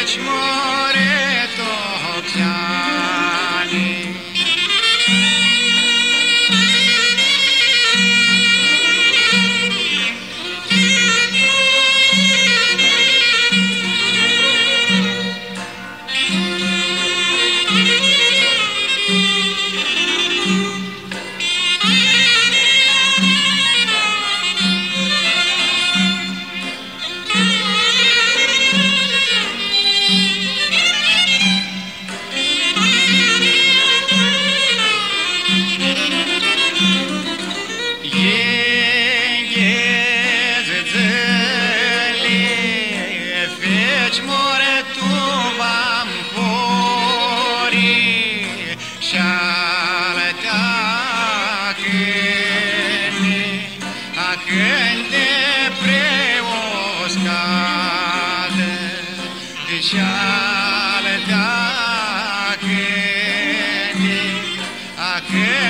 Much more. Shall I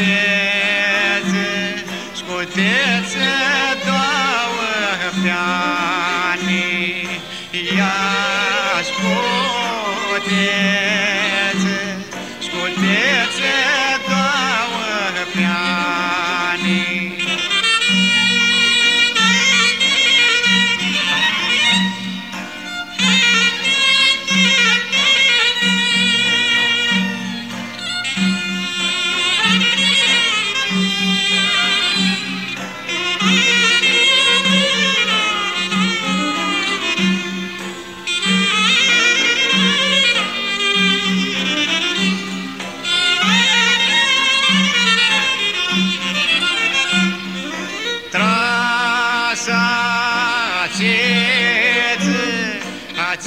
scutețe, scutețe, doamne, ia scutețe, scutețe,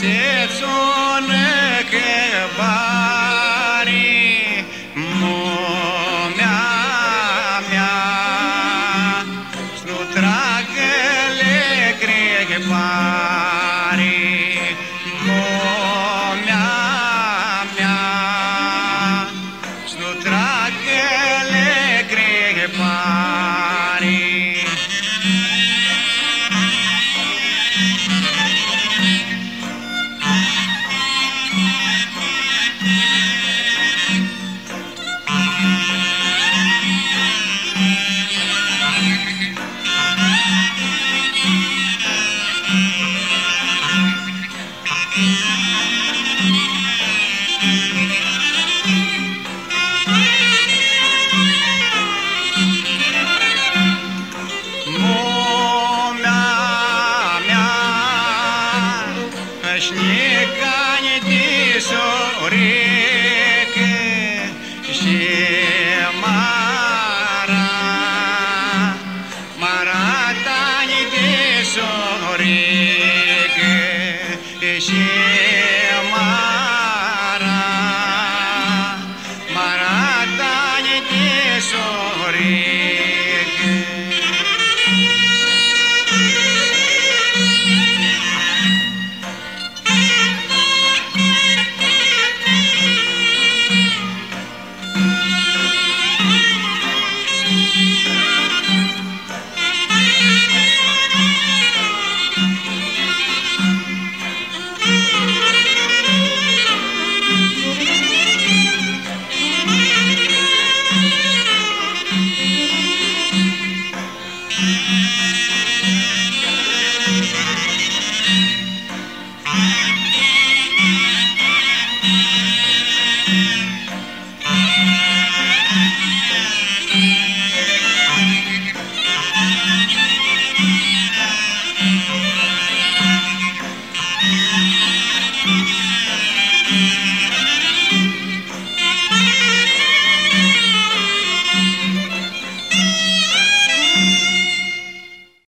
sits on cheia.